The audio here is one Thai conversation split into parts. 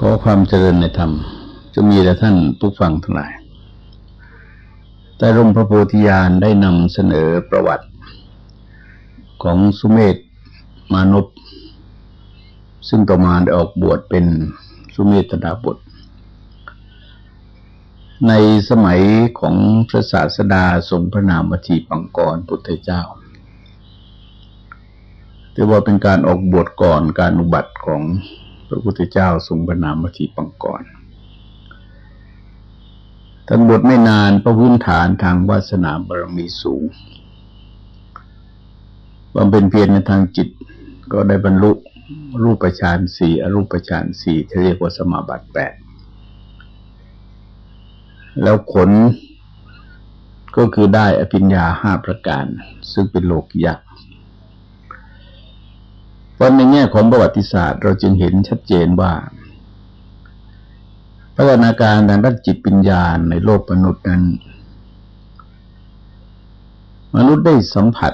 ขอความเจริญในธรรมจะมีแต่ท่านผู้ฟังทั้งหลาย แต่ร่มพระโพธิญาณได้นำเสนอประวัติของสุเมธมานพซึ่งต่อมาได้ออกบวชเป็นสุเมธดาบท ในสมัยของพระศาสดาทรงพระนามวทีปังกรพุทธเจ้าถือว่าเป็นการออกบวชก่อนการอุบัติของ พระพุทธเจ้าทรงพระนามวทีปังกรท่านบวชไม่นานพระพื้นฐานทางวาสนาบารมีสูงบำเพ็ญเพียรในทางจิตก็ได้บรรลุรูปฌานสี่อรูปฌานสี่ที่เรียกว่าสมาบัติแปดแล้วผลก็คือได้อภิญญาห้าประการ ซึ่งเป็นโลกยักษ์ เพราะในแง่ของประวัติศาสตร์ เราจึงเห็นชัดเจนว่าพัฒนาการทางด้านจิตปัญญาในโลกมนุษย์นั้น มนุษย์ได้สัมผัส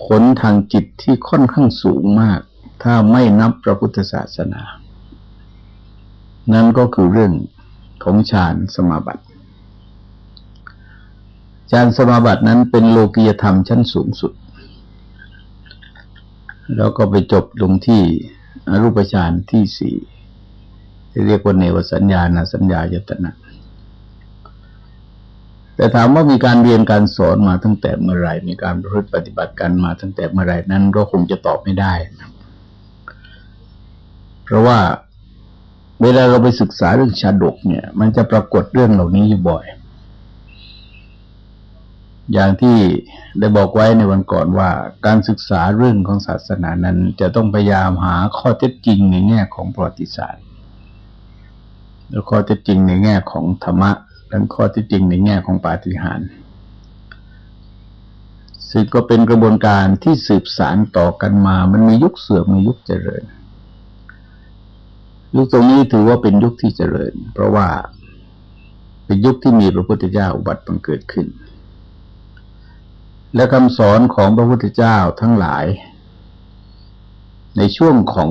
ผลทางจิตที่ค่อนข้างสูงมาก ถ้าไม่นับพระพุทธศาสนา นั่นก็คือเรื่องของฌานสมาบัติฌานสมาบัตินั้นเป็นโลกียธรรมชั้นสูงสุด แล้วก็ไปจบลงที่อรูปฌานที่สี่ที่เรียกว่าเนวสัญญาณสัญญายตนะแต่ถามว่ามีการเรียนการสอนมาตั้งแต่เมื่อไรมีการประพฤติปฏิบัติกันมาตั้งแต่เมื่อไรนั้นก็คงจะตอบไม่ได้นะเพราะว่าเวลาเราไปศึกษาเรื่องชาดกเนี่ย มันจะปรากฏเรื่องเหล่านี้อยู่บ่อย อย่างที่ได้บอกไว้ในวันก่อนว่า การศึกษาเรื่องของศาสนานั้น จะต้องพยายามหาข้อเท็จจริงในแง่ของประวัติศาสตร์ แล้วข้อเท็จจริงในแง่ของธรรมะและข้อเท็จจริงในแง่ของปาฏิหาริย์ซึ่งก็เป็นกระบวนการที่สืบสารต่อกันมา มันมียุคเสื่อมมียุคเจริญ ยุคตรงนี้ถือว่าเป็นยุคที่เจริญ เพราะว่าเป็นยุคที่มีพระพุทธเจ้าอุบัติบังเกิดขึ้น และคำสอนของพระพุทธเจ้าทั้งหลาย ในช่วงของ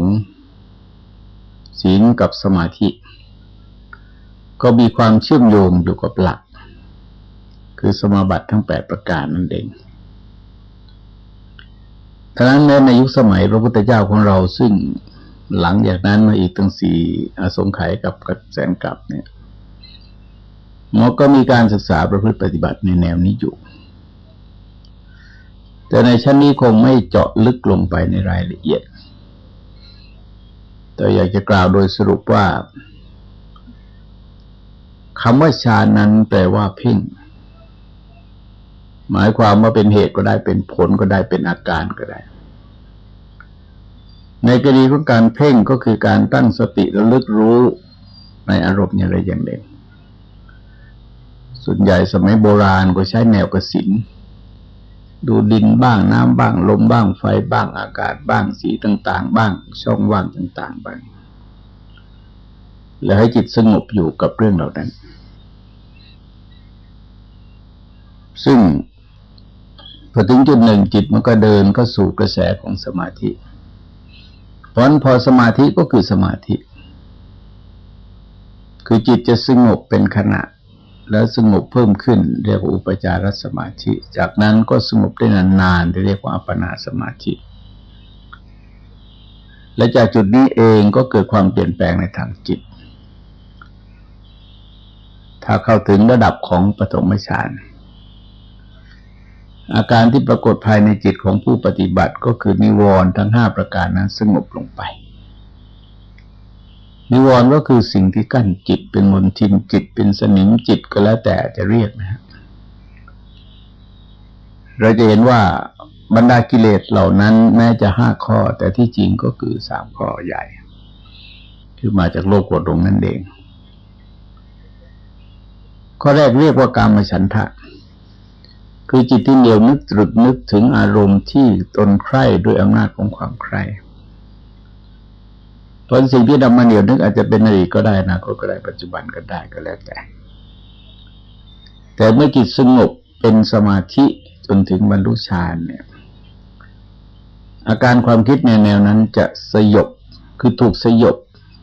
ศีลกับสมาธิ ก็มีความเชื่อมโยงอยู่กับหลัก คือสมาบัติทั้งแปดประการนั่นเองทั้งนั้นในยุคสมัยพระพุทธเจ้าของเราซึ่งหลังจากนั้นมาอีกตั้งสี่อสงไขยกับกแสนกับเนี่ยมันก็มีการศึกษาประพฤติปฏิบัติในแนวนี้อยู่ แต่ในชั้นนี้คงไม่เจาะลึกลงไปในรายละเอียด แต่อยากจะกล่าวโดยสรุปว่าคำว่าฌานนั้นแปลว่าเพ่ง หมายความว่าเป็นเหตุก็ได้เป็นผลก็ได้เป็นอาการก็ได้ ในกรณีของการเพ่งก็คือการตั้งสติระลึกรู้ในอารมณ์อย่างไรอย่างหนึ่งส่วนใหญ่สมัยโบราณก็ใช้แนวกสิน ดูดินบ้างน้ำบ้างลมบ้างไฟบ้างอากาศบ้างสีต่าง ๆ บ้างช่องว่างต่าง ๆ บ้าง แล้วให้จิตสงบอยู่กับเรื่องเหล่านั้น ซึ่งพอถึงจุดหนึ่งจิตมันก็เดินก็สู่กระแสของสมาธิเพราะพอสมาธิก็คือสมาธิ คือจิตจะสงบเป็นขณะ แล้วสงบเพิ่มขึ้น เรียกว่าอุปจารสมาธิ จากนั้นก็สงบได้นานๆเรียกว่าอัปปนาสมาธิและจากจุดนี้เองก็เกิดความเปลี่ยนแปลงในทางจิต ถ้าเข้าถึงระดับของปฐมฌาน อาการที่ปรากฏภายในจิตของผู้ปฏิบัติก็คือนิวรณ์ทั้งห้าประการนั้นสงบลงไป นิวรณ์ก็คือสิ่งที่กั้นจิตเป็นมนทินจิตเป็นสนิมจิตก็แล้วแต่จะเรียกนะฮะเราจะเห็นว่าบรรดากิเลสเหล่านั้นแม้จะห้าข้อ แต่ที่จริงก็คือสามข้อใหญ่ คือมาจากโลกกดลงนั่นเอง ข้อแรกเรียกว่าการมฉันทะ คือจิตที่เหนียวนึกตรึกนึกถึงอารมณ์ที่ตนใคร่ด้วยอำนาจของความใคร่ เพราะสิ่งที่นำมาเหนียวนึกอาจจะเป็นอดีตก็ได้นะก็ได้ปัจจุบันก็ได้ก็แล้วแต่ แต่เมื่อจิตสงบเป็นสมาธิจนถึงบรรลุฌานเนี่ย อาการความคิดในแนวนั้นจะสยบคือถูกสยบ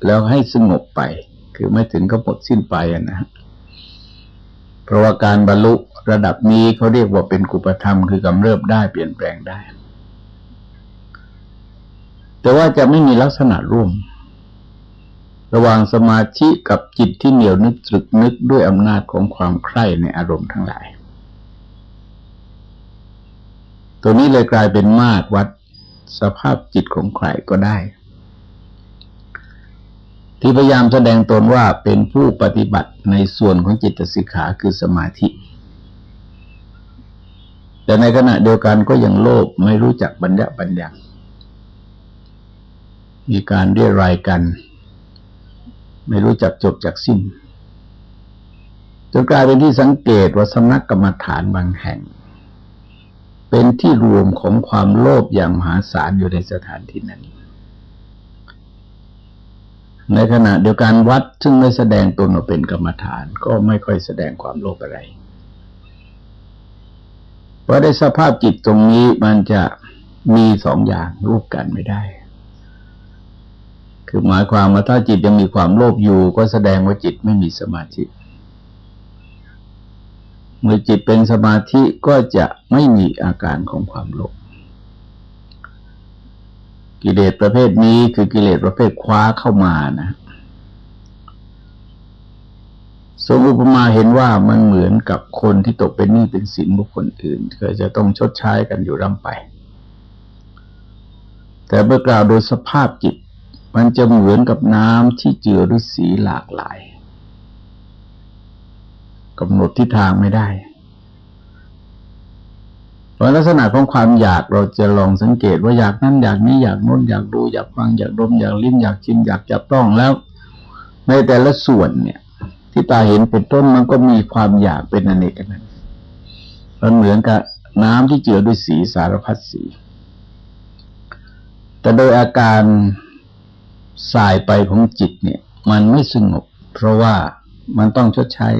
แล้วให้สงบไป คือไม่ถึงก็หมดสิ้นไปนะเพราะว่าการบรรลุระดับนี้เขาเรียกว่าเป็นกุปธรรม คือกำเริบได้เปลี่ยนแปลงได้ แต่ว่าจะไม่มีลักษณะร่วม ระหว่างสมาธิกับจิตที่เหนียวนึกตรึกนึกด้วยอำนาจของความใคร่ในอารมณ์ทั้งหลาย ตัวนี้เลยกลายเป็นมาตรวัดสภาพจิตของใครก็ได้ ที่พยายามแสดงตนว่าเป็นผู้ปฏิบัติในส่วนของจิตสิกขาคือสมาธิ แต่ในขณะเดียวกันก็ยังโลภไม่รู้จักบัญญัติบัญญัติมีการเรียรายกัน ไม่รู้จักจบจากสิ้นจนกลายเป็นที่สังเกตว่าสำนักกรรมฐานบางแห่ง เป็นที่รวมของความโลภอย่างมหาศาลอยู่ในสถานที่นั้น ในขณะเดียวกันวัดซึ่งไม่แสดงตนออกเป็นกรรมฐานก็ไม่ค่อยแสดงความโลภอะไรเพราะในสภาพจิตตรงนี้มันจะมีสองอย่างรูปกันไม่ได้ คือหมายความว่าถ้าจิตยังมีความโลภอยู่ ก็แสดงว่าจิตไม่มีสมาธิเมื่อจิตเป็นสมาธิก็จะไม่มีอาการของความโลภกิเลสประเภทนี้คือกิเลสประเภทคว้าเข้ามานะทรงอุปมาเห็นว่ามันเหมือนกับคนที่ตกเป็นหนี้เป็นสินบุคคลอื่นก็จะต้องชดใช้กันอยู่ร่ำไป แต่เมื่อกล่าวโดยสภาพจิต มันจะเหมือนกับน้ำที่เจือด้วยสีหลากหลายกำหนดทิศทางไม่ได้เพราะลักษณะของความอยากเราจะลองสังเกตว่าอยากนั้นอยากนี้อยากโน้นอยากดูอยากฟังอยากดมอยากลิ้มอยากชิมอยากจับต้องแล้ว ในแต่ละส่วนเนี่ย ที่ตาเห็นเป็นต้นมันก็มีความอยากเป็นอเนกนั้นมันเหมือนกับน้ำที่เจือด้วยสีสารพัดสี แต่โดยอาการ สายไปของจิตเนี่ย มันไม่สงบ เพราะว่ามันต้องชดใช้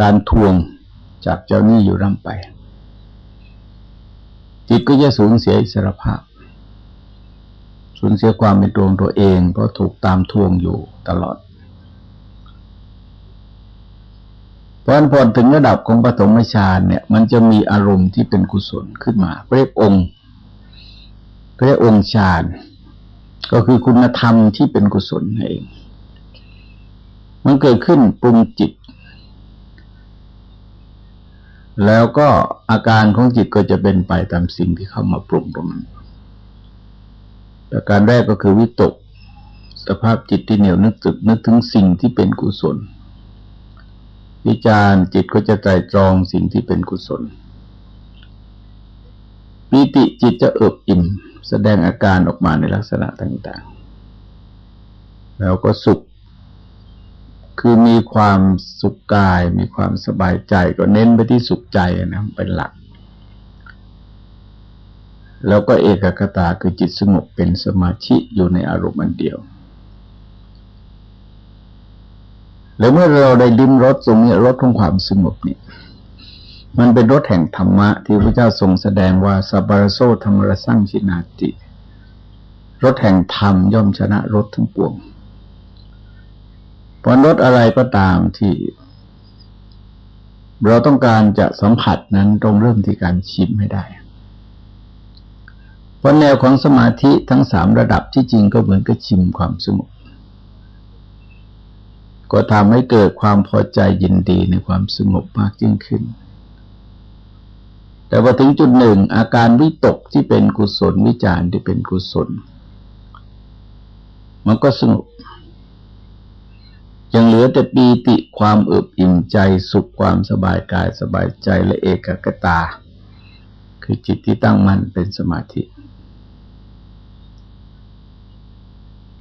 การทวงจากเจ้าหนี้อยู่ร่ำไป จิตก็จะสูญเสียอิสรภาพ สูญเสียความเป็นตัวตัวเองเพราะถูกตามทวงอยู่ตลอด เพราะพอถึงระดับของปฐมฌานเนี่ย มันจะมีอารมณ์ที่เป็นกุศลขึ้นมาเรียกองค์เรียกองค์ฌาน ก็คือคุณธรรมที่เป็นกุศลเอง มันเกิดขึ้นปรุงจิต แล้วก็อาการของจิตก็จะเป็นไปตามสิ่งที่เข้ามาปรุงตรงนั้นประการแรกก็คือวิตก สภาพจิตที่เหนียวนึกตึกนึกถึงสิ่งที่เป็นกุศล วิจารจิตก็จะใจตรองสิ่งที่เป็นกุศลปิติจิตจะเอิบอิ่ม แสดงอาการออกมาในลักษณะต่าง ๆ แล้วก็สุข คือมีความสุขกาย มีความสบายใจก็เน้นไปที่สุขใจนะเป็นหลัก แล้วก็เอกกตาคือจิตสงบเป็นสมาธิอยู่ในอารมณ์อันเดียวแล้วเมื่อเราได้ดิ้มรสตรงนี้รสของความสงบนี่ มันเป็นรสแห่งธรรมะที่พระเจ้าทรงแสดงว่าสับารโซธรรมรสร้างชินาติรสแห่งธรรมย่อมชนะรสทั้งปวงพราะรสอะไรก็ตามที่ เราต้องการจะสัมผัสนั้นต้องเริ่มที่การชิมให้ได้ เพราะแนวของสมาธิทั้งสามระดับที่จริงก็เหมือนกับชิมความสงบก็ทำให้เกิดความพอใจยินดีในความสงบมากยิ่งขึ้น แต่พอถึงจุดหนึ่ง อาการวิตกที่เป็นกุศลวิจารที่เป็นกุศล มันก็สงบยังเหลือแต่ปีติความเอิบอิ่มใจสุขความสบายกายสบายใจและเอกกตา คือจิตที่ตั้งมั่นเป็นสมาธิ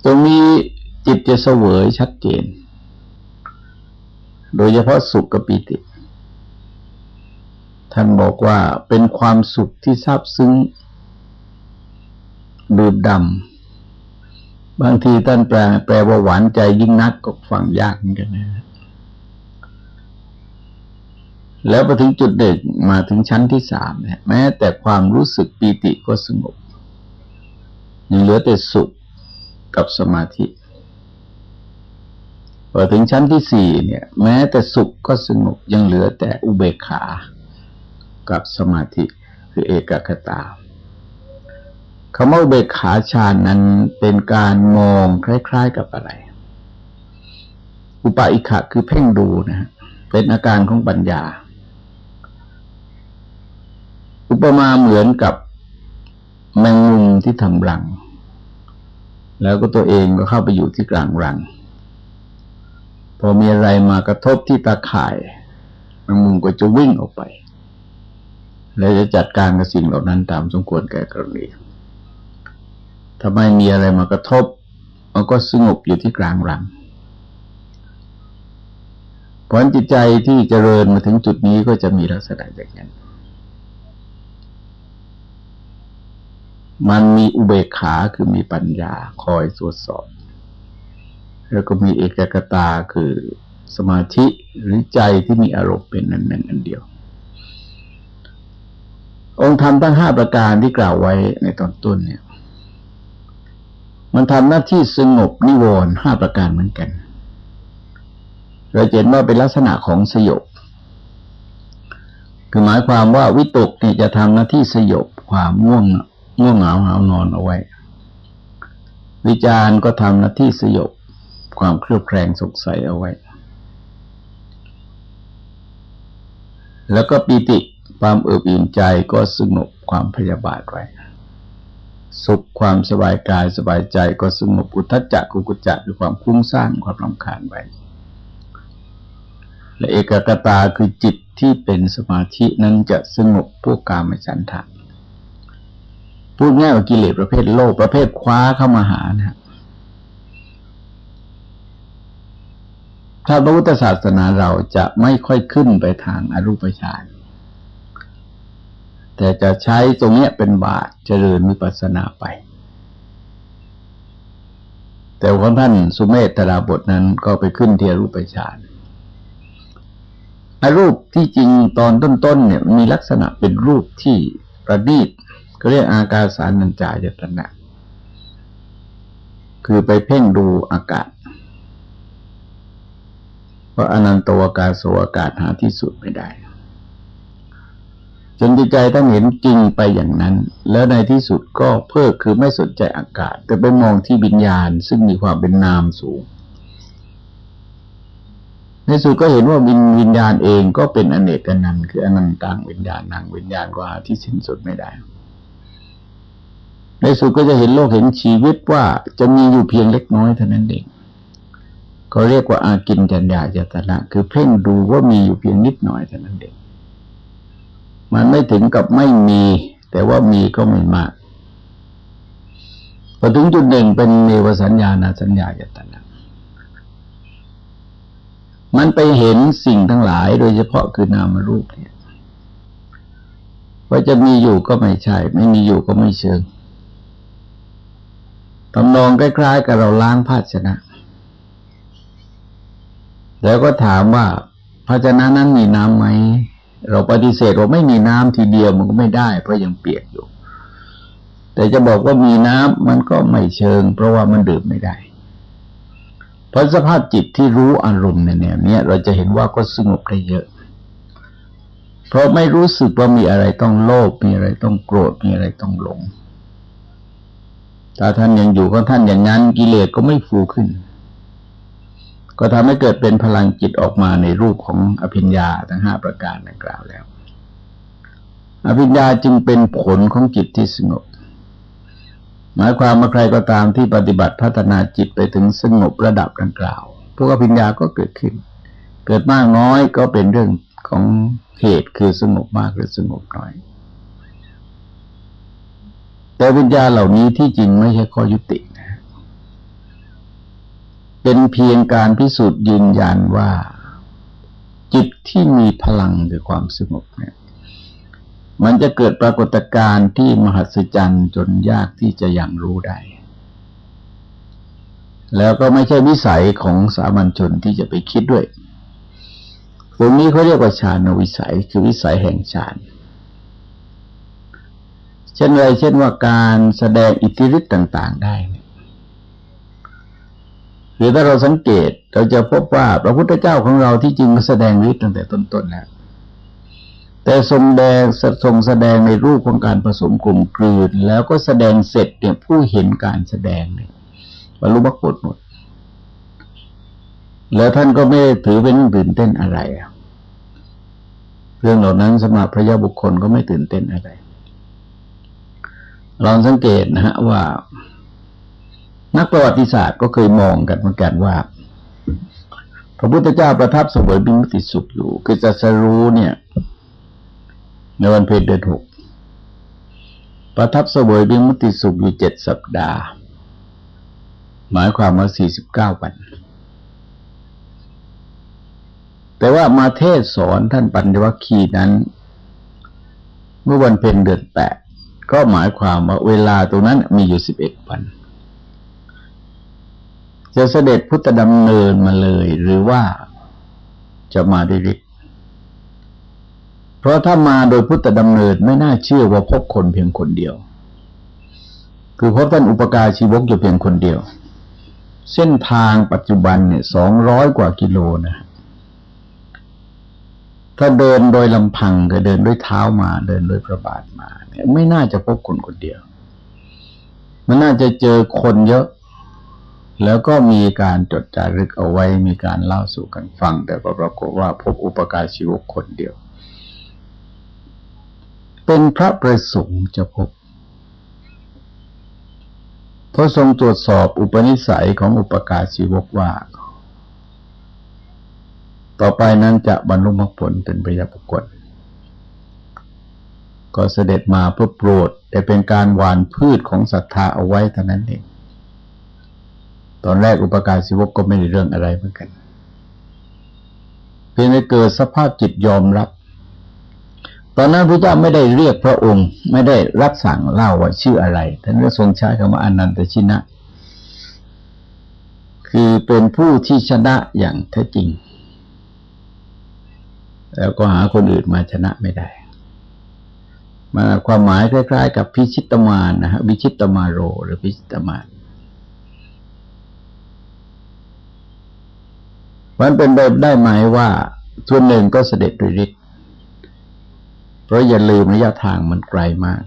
ตรงนี้จิตจะเสวยชัดเจน โดยเฉพาะสุขกับปีติ ท่านบอกว่าเป็นความสุขที่ซาบซึ้งดูดดำบางทีท่านแปลแปลว่าหวานใจยิ่งนักก็ฟังยากเหมือนกันนะแล้วพอถึงจุดเด็กมาถึงชั้นที่สามเนี่ยแม้แต่ความรู้สึกปีติก็สงบยังเหลือแต่สุขกับสมาธิพอถึงชั้นที่สี่เนี่ย แม้แต่สุขก็สงบยังเหลือแต่อุเบกขา กับสมาธิคือเอกคตาคำว่าเบกขาฌานนั้นเป็นการมองคล้าย ๆกับอะไร อุปาอิขะคือเพ่งดูนะ เป็นอาการของปัญญา อุปมาเหมือนกับแมงมุมที่ทำรัง แล้วก็ตัวเองก็เข้าไปอยู่ที่กลางรัง พอมีอะไรมากระทบที่ตาข่ายแมงมุมก็จะวิ่งออกไป แล้วจะจัดการกับสิ่งเหล่านั้นตามสมควรแก่กรณีถ้าไม่มีอะไรมากระทบ มันก็สงบอยู่ที่กลางรังผลจิตใจที่เจริญมาถึงจุดนี้ก็จะมีลักษณะอย่างนั้น มันมีอุเบกขาคือมีปัญญาคอยตรวจสอบ แล้วก็มีเอกกตาคือสมาธิหรือใจที่มีอารมณ์เป็นนันหนึ่งอันเดียว องค์ธรรมทั้งห้าประการที่กล่าวไว้ในตอนต้นเนี่ย มันทำหน้าที่สงบนิวรณ์ห้าประการเหมือนกัน เราเห็นว่าเป็นลักษณะของสยบ คือหมายความว่าวิตกเนี่ยจะทำหน้าที่สยบความง่วงง่วงเหงาหานอนเอาไว้ วิจารณ์ก็ทำหน้าที่สยบความเครือบแคลงสงสัยเอาไว้ แล้วก็ปีติ ความเอิบอิ่มใจก็สงบความพยาบาทไว้ สุขความสบายกายสบายใจก็สงบอุทจจะกุกุจจะคือความคุ้งซ่านความรำคาญไว้ และเอกกตาคือจิตที่เป็นสมาธินั้นจะสงบพวกกามฉันทะพูดง่ายว่ากิเลสประเภทโลกประเภทคว้าเข้ามาหานะถ้าพระพุทธศาสนาเราจะไม่ค่อยขึ้นไปทางอรูปฌาน แต่จะใช้ตรงนี้เป็นบาตเจริญวิปัสสนาไป แต่ของท่านสุเมธตราบทนั้นก็ไปขึ้นเที่อรูปฌานรูปที่จริงตอนต้นๆเนี่ยมีลักษณะเป็นรูปที่ประณีตก็เรียกอากาสานัญจายตนะ คือไปเพ่งดูอากาศเพราอนันตวากาศสอากาศหาที่สุดไม่ได้ จนจิตใจต้องเห็นจริงไปอย่างนั้น แล้วในที่สุดก็เพิกคือไม่สนใจอากาศ แต่ไปมองที่วิญญาณ ซึ่งมีความเป็นนามสูง ในสุดก็เห็นว่าวิญวิญญาณเองก็เป็นอเนกนันคืออนันตังวิญญาณนางวิญญาณกว่าที่สิ้นสุดไม่ได้ ในสุดก็จะเห็นโลกเห็นชีวิตว่าจะมีอยู่เพียงเล็กน้อยเท่านั้นเองก็เรียกว่าอากินจัญญาจตนะ คือเพ่งดูว่ามีอยู่เพียงนิดหน่อยเท่านั้นเอง มันไม่ถึงกับไม่มี แต่ว่ามีก็ไม่มากพอถึงจุดหนึ่งเป็นเนวสัญญาณสัญญาจตนะมันไปเห็นสิ่งทั้งหลายโดยเฉพาะคือนามรูปเนี่ยว่าจะมีอยู่ก็ไม่ใช่ ไม่มีอยู่ก็ไม่เชิงทำนองใกล้ๆกับเราล้างภาชนะ แล้วก็ถามว่าภาชนะนั้นมีน้ำไหม เราปฏิเสธว่าไม่มีน้ำทีเดียวมันก็ไม่ได้เพราะยังเปียกอยู่ แต่จะบอกว่ามีน้ำมันก็ไม่เชิง เพราะว่ามันดื่มไม่ได้เพราะสภาพจิตที่รู้อารมณ์ในแนวเนี้ยเราจะเห็นว่าก็สงบได้เยอะ เพราะไม่รู้สึกว่ามีอะไรต้องโลภมีอะไรต้องโกรธมีอะไรต้องหลงถ้าท่านยังอยู่ของท่านอย่างนั้นกิเลสก็ไม่ฟูขึ้น ก็ทำให้เกิดเป็นพลังจิตออกมาในรูปของอภิญญาทั้งห้าประการดังกล่าวแล้ว อภิญญาจึงเป็นผลของจิตที่สงบ หมายความว่าใครก็ตามที่ปฏิบัติพัฒนาจิตไปถึงสงบระดับดังกล่าว พวกอภิญญาก็เกิดขึ้น เกิดมากน้อยก็เป็นเรื่องของเหตุคือสงบมากหรือสงบน้อย แต่วิญญาเหล่านี้ที่จริงไม่ใช่ข้อยุตินะ เป็นเพียงการพิสูจน์ยืนยันว่า จิตที่มีพลังคือความสงบเนี่ยมันจะเกิดปรากฏการณ์ที่มหัศจรรย์จนยากที่จะยังรู้ได้ แล้วก็ไม่ใช่วิสัยของสามัญชนที่จะไปคิดด้วยตรงนี้เขาเรียกว่าฌานวิสัยคือวิสัยแห่งฌานเช่นไรเช่นว่าการแสดงอิทธิฤทธิ์ต่าง ๆ ได้ คือถ้าเราสังเกตเราจะพบว่าพระพุทธเจ้าของเราที่จริงแสดงฤทธิ์ตั้งแต่ต้นๆแล้วแต่ทรงแดงทรงแสดงในรูปของการผสมกลุ่มกลืน แล้วก็แสดงเสร็จเนี่ยผู้เห็นการแสดงเนี่ยบรรลุมรรคผลหมด แล้วท่านก็ไม่ถือเป็นตื่นเต้นอะไรเรื่องเหล่านั้นสำหรับพระยาบุคคลก็ไม่ตื่นเต้นอะไรลองสังเกตนะฮะว่า นักประวัติศาสตร์ก็เคยมองกันเหมือนกันว่า พระพุทธเจ้าประทับสวยบิมุติสุขอยู่ คือจะสรู้เนี่ย ในวันเพ็ญเดือนหกประทับสวยบิมุติสุขอยู่เจ็ดสัปดาห์ หมายความว่าสี่สิบเก้าวัน แต่ว่ามาเทศสอนท่านปัญญวัคคีนั้น เมื่อวันเพ็ญเดือนแปดก็หมายความว่าเวลาตรงนั้นมีอยู่สิบเอ็ดวัน จะเสด็จพุทธดำเนินมาเลย หรือว่าจะมาด้วยฤทธิ์เพราะถ้ามาโดยพุทธดำเนินไม่น่าเชื่อว่าพบคนเพียงคนเดียว คือพบท่านอุปการชีวกอยู่เพียงคนเดียว เส้นทางปัจจุบันเนี่ยสองร้อยกว่ากิโลนะถ้าเดินโดยลำพังก็เดินด้วยเท้ามา เดินด้วยพระบาทมาเนี่ยไม่น่าจะพบคนคนเดียว มันน่าจะเจอคนเยอะ แล้วก็มีการจดจารึกเอาไว้มีการเล่าสู่กันฟัง แต่ก็ปรากฏว่าพบอุปการชีวกคนเดียว เป็นพระประสงค์จะพบเพราะทรงตรวจสอบอุปนิสัยของอุปการชีวกว่า ต่อไปนั้นจะบรรลุมรรคผลเป็นปริยบุคคลก็เสด็จมาเพื่อโปรด แต่เป็นการหวานพืชของศรัทธาเอาไว้เท่านั้นเอง ตอนแรกอุปการศิวกก็ไม่ได้เรื่องอะไรเหมือนกัน เพียงแต่เกิดสภาพจิตยอมรับ ตอนนั้นพระเจ้าไม่ได้เรียกพระองค์ ไม่ได้รับสั่งเล่าว่าชื่ออะไรท่านก็ทรงใช้คำว่าอนันตชินะ คือเป็นผู้ที่ชนะอย่างแท้จริง แล้วก็หาคนอื่นมาชนะไม่ได้มาความหมายคล้ายๆ กับพิชิตมานนะฮะวิชิตมาโร หรือพิชิตมาน มันเป็นแบบได้ไหมว่าส่วนหนึ่งก็เสด็จโดยฤทธิ์เพราะอย่าลืมระยะทางมันไกลมาก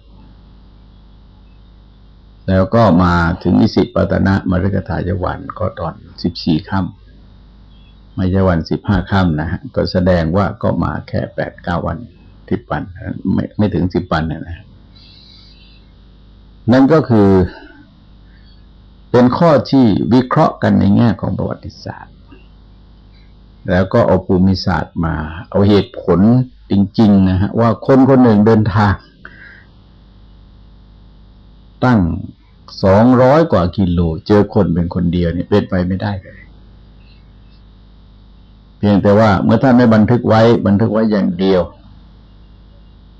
แล้วก็มาถึงอิสิปตนะมฤกทายวันก็ตอนสิบสี่ค่ำไม่ใช่วันสิบห้าค่ำนะฮะก็แสดงว่าก็มาแค่แปดเก้าวันทิบวันไม่ไม่ถึงสิบวันนะนะนั่นก็คือเป็นข้อที่วิเคราะห์กันในแง่ของประวัติศาสตร์ แล้วก็เอาภูมิศาสตร์มา เอาเหตุผลจริงๆนะฮะว่าคนคนหนึ่งเดินทาง ตั้งสองร้อยกว่ากิโล เจอคนเป็นคนเดียวเนี่ยเป็นไปไม่ได้เลย เพียงแต่ว่าเมื่อท่านไม่บันทึกไว้บันทึกไว้อย่างเดียว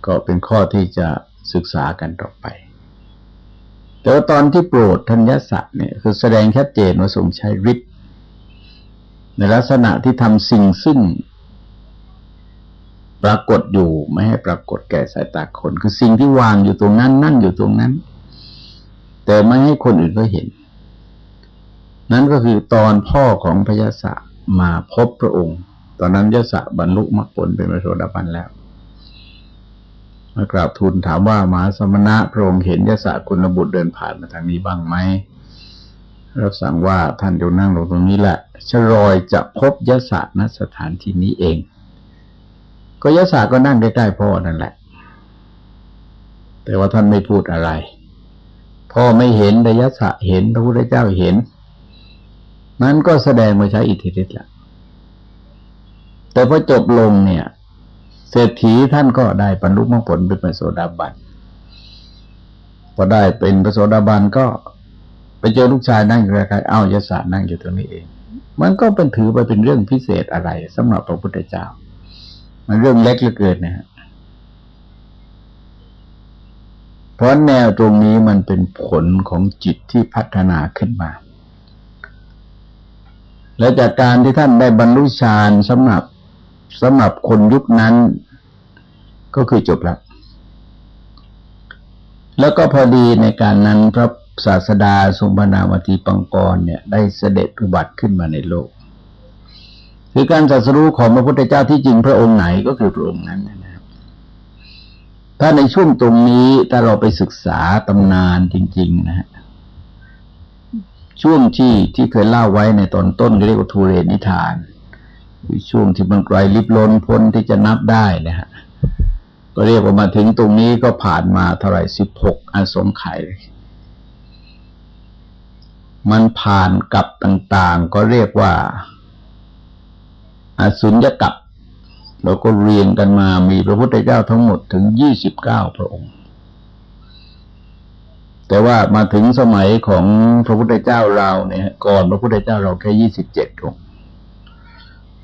ก็เป็นข้อที่จะศึกษากันต่อไป แต่ว่าตอนที่โปรดทัญญสัตว์เนี่ยคือแสดงชัดเจนว่าทรงใช้ฤทธิ์ ในลักษณะที่ทำสิ่งซึ่ง ปรากฏอยู่ไม่ให้ปรากฏแก่สายตาคน คือสิ่งที่วางอยู่ตรงนั้น นั่งอยู่ตรงนั้น แต่ไม่ให้คนอื่นก็เห็น นั่นก็คือตอนพ่อของพยาศะมาพบพระองค์ ตอนนั้นยศะบรรลุมรรคผลเป็นพระโสดาบันแล้วมากราบทูลถามว่ามหาสมณะพระองค์เห็นยศะคุณบุตรเดินผ่านมาทางนี้บ้างไหม เรับสั่งว่าท่านอยู่นั่งลงตรงนี้แหละชรอยจะพบยศณสถานที่นี้เอง ก็ยศก็นั่งใกล้ๆพ่อนั่นแหละ แต่ว่าท่านไม่พูดอะไร พ่อไม่เห็นแต่ยศเห็นพระพุทธเจ้าเห็น นั้นก็แสดงมาใช้อิทธิฤทธิ์ละแต่พอจบลงเนี่ย เศรษฐีท่านก็ได้บรรลุมรรคผลเป็นพระโสดาบันพอได้เป็นพระโสดาบันก็ ไปเจอลูกชายนั่งอยู่ใกล้ๆเอ้ายศานั่งอยู่ตรงนี้เอง มันก็เป็นถือไปเป็นเรื่องพิเศษอะไรสำหรับพระพุทธเจ้า มันเรื่องเล็กเหลือเกินนะฮะเพราะแนวตรงนี้มันเป็นผลของจิตที่พัฒนาขึ้นมา และจากการที่ท่านได้บรรลุฌานสำหรับสำหรับคนยุคนั้น ก็คือจบแล้ว แล้วก็พอดีในการนั้นพระ ศาสดาทรงพนามติปังกรเนี่ยได้เสด็จอุบัติขึ้นมาในโลก คือการศัสรู้ของพระพุทธเจ้าที่จริงพระองค์ไหนก็คือพระองค์นั้นนะครับ ถ้าในช่วงตรงนี้ถ้าเราไปศึกษาตำนานจริง ๆ นะฮะช่วงที่ที่เคยเล่าไว้ในตอนต้นเรียกว่าทูเรนิทานคือช่วงที่มันไกลลิบลนพ้นที่จะนับได้นะฮะก็เรียกว่ามาถึงตรงนี้ก็ผ่านมาเท่าไหร่สิบหกอสงไขย มันผ่านกับต่างๆ ก็เรียกว่าอสุญญกับเราก็เรียงกันมามีพระพุทธเจ้าทั้งหมดถึงยี่สิบเก้าพระองค์ แต่ว่ามาถึงสมัยของพระพุทธเจ้าเราเนี่ย ก่อนพระพุทธเจ้าเราแค่ยี่สิบเจ็ดองค์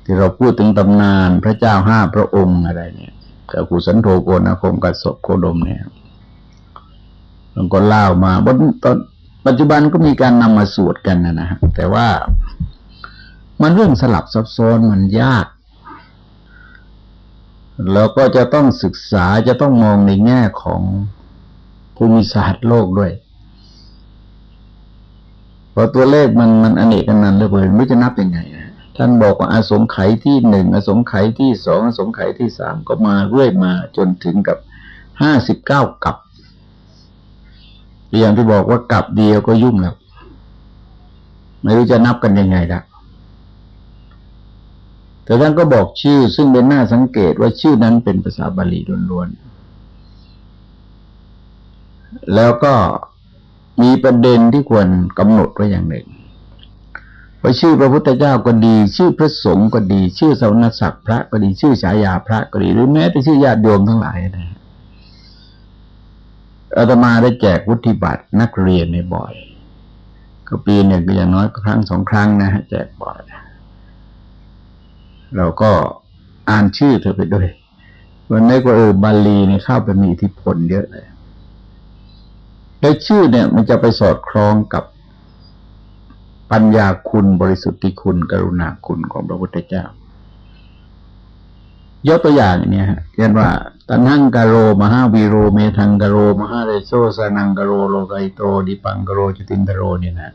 ที่เราพูดถึงตำนานพระเจ้าห้าพระองค์อะไรเนี่ยกับกุสันโธโกนาคมกัสบโคดมเนี่ยมันก็เล่ามาบนตอน ปัจจุบันก็มีการนำมาสวดกันนะนะแต่ว่ามันเรื่องสลับซับซ้อนมันยากแล้วก็จะต้องศึกษาจะต้องมองในแง่ของภูมิศาสตร์โลกด้วย เพราะตัวเลขมันมันอเนกกันนันเลยเลยไม่จะนับยังไงนะท่านบอกว่าอาสงไขยที่หนึ่งอาสงไขยที่สองอาสงไขยที่สามก็มาเรื่อยมาจนถึงกับห้าสิบเก้ากับ อย่างที่บอกว่ากับเดียวก็ยุ่งแล้ว ไม่รู้จะนับกันยังไงละแต่ท่านก็บอกชื่อ ซึ่งเป็นหน้าสังเกตว่าชื่อนั้นเป็นภาษาบาลีล้วนๆ แล้วก็มีประเด็นที่ควรกำหนดไว้อย่างหนึ่งว่าชื่อพระพุทธเจ้าก็ดี ชื่อพระสงฆ์ก็ดี ชื่อสาวนัศักดิ์พระก็ดีชื่อฉายาพระก็ดีหรือแม้แต่ชื่อญาติโยมทั้งหลายนะ อาตมาได้แจกวุฒิบัตรนักเรียนในบ่อย ก็ปีหนึ่งก็อย่างน้อยครั้งสองครั้งนะแจกบ่อยเราก็อ่านชื่อเธอไปด้วยวันนี้ก็เออบาลีเนี่ยเข้าไปมีอิทธิพลเยอะเลยแล้วชื่อเนี่ยมันจะไปสอดคล้องกับปัญญาคุณบริสุทธิคุณ กรุณาคุณของพระพุทธเจ้า ยกตัวอย่างเนี่ยฮะเช่นว่า ตันังกโร มหาวีโร เมทังกโร มหาเรโซสนังกโร โลไกโต ดิปังกโร จุตินทโรเนี่ยนะ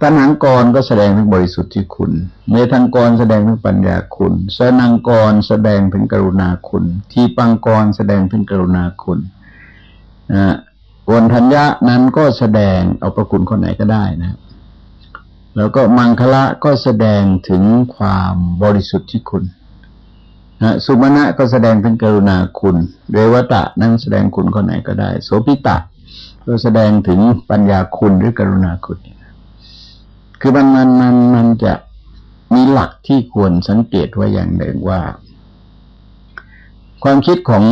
ตันังกรก็แสดงถึงบริสุทธิ์คุณ เมทังกรแสดงถึงปัญญาคุณ สนังกรแสดงถึงกรุณาคุณ ทีปังกรแสดงถึงกรุณาคุณนะวนธัญญะนั้นก็แสดงเอาประคุณคนไหนก็ได้นะ แล้วก็มังคละก็แสดงถึงความบริสุทธิ์ที่คุณ นะสุมาณะก็แสดงถึงกรุณาคุณ เรวตะนั้นแสดงคุณคนไหนก็ได้ โสพิตะ ก็แสดงถึงปัญญาคุณหรือกรุณาคุณคือมันมันมันมันจะมีหลักที่ควรสังเกตไว้อย่างหนึ่งว่า ความคิดของ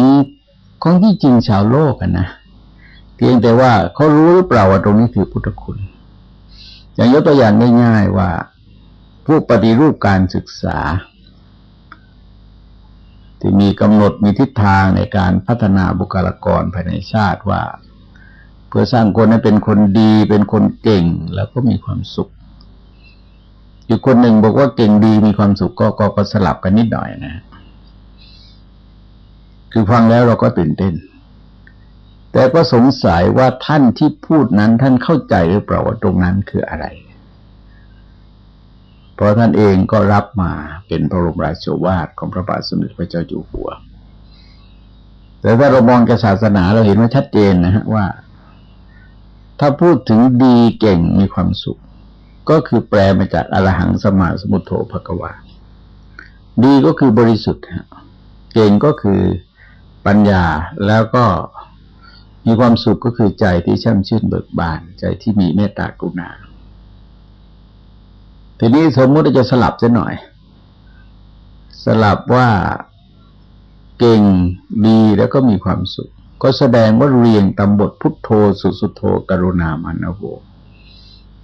ของที่จริงชาวโลกกันนะเพียงแต่ว่าเขารู้หรือเปล่าว่าตรงนี้คือพุทธคุณ อย่างยกตัวอย่างง่ายๆว่า ผู้ปฏิรูปการศึกษา ที่มีกำหนดมีทิศทางในการพัฒนาบุคลากรภายในชาติว่า เพื่อสร้างคนให้เป็นคนดี เป็นคนเก่งแล้วก็มีความสุขอีกคนหนึ่งบอกว่าเก่งดีมีความสุขก็ก็ก็สลับกันนิดหน่อยนะ คือฟังแล้วเราก็ตื่นเต้น แต่ก็สงสัยว่าท่านที่พูดนั้นท่านเข้าใจหรือเปล่าว่าตรงนั้นคืออะไร ราะท่านเองก็รับมาเป็นพระบรมราชวาทของพระบาทสมเด็จพระเจ้าอยู่หัว แต่ถ้าเรามองกศาสนาเราเห็นว่าชัดเจนนะฮะว่า ถ้าพูดถึงดีเก่งมีความสุข ก็คือแปลมาจากอรหังสมาสมุทโธภกวาดีก็คือบริสุทธิ์เก่งก็คือปัญญาแล้วก็มีความสุขก็คือใจที่ช่ำชื่นเบิกบาน ใจที่มีเมตตากรุณา ทีนี้สมมติจะสลับจะหน่อย สลับว่าเก่งดีแล้วก็มีความสุข ก็แสดงว่าเรียงตำบทพุทโธสุสุโธกรุณามันโว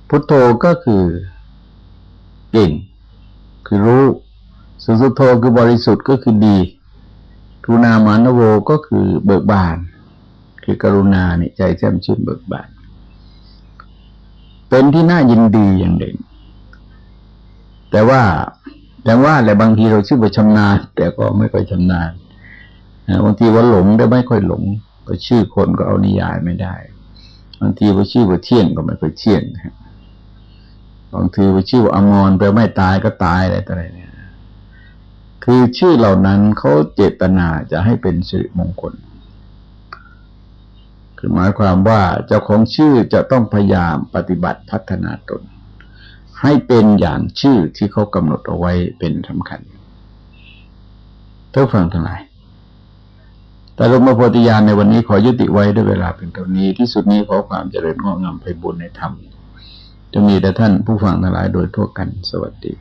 พุทโธก็คือเก่ง คือรู้ สุสุโธคือบริสุทธิ์ก็คือดีกรุณามันโวก็คือเบิกบาน คือกรุณาเนี่ยใจแจ่มชื่นเบิกบาน เป็นที่น่ายินดีอย่างเด่น แต่ว่าแต่ว่าแหละบางทีเราชื่อว่าชำนาญแต่ก็ไม่ค่อยชำนาญบางทีว่าหลงได้ไม่ค่อยหลง ก็ชื่อคนก็เอานิยายไม่ได้บางทีว่าชื่อว่าเที่ยงก็ไม่ค่อยเที่ยงบบางทีว่าชื่อว่าอมรแปลไม่ตายก็ตายอะไรต่ออะไรเนี่ย คือชื่อเหล่านั้นเขาเจตนาจะให้เป็นสิริมงคล คือหมายความว่าเจ้าของชื่อจะต้องพยายามปฏิบัติพัฒนาตน ให้เป็นอย่างชื่อที่เขากำหนดเอาไว้เป็นสำคัญเท่าฟังทั้งหลายแต่ลงมาโพธิญาณในวันนี้ขอยุติไว้ด้วยเวลาเป็นเท่านี้ที่สุดนี้ขอความเจริญงอกงามไปบุญในธรรมจะมีแต่ท่านผู้ฟังทั้งหลายโดยทั่วกันสวัสดี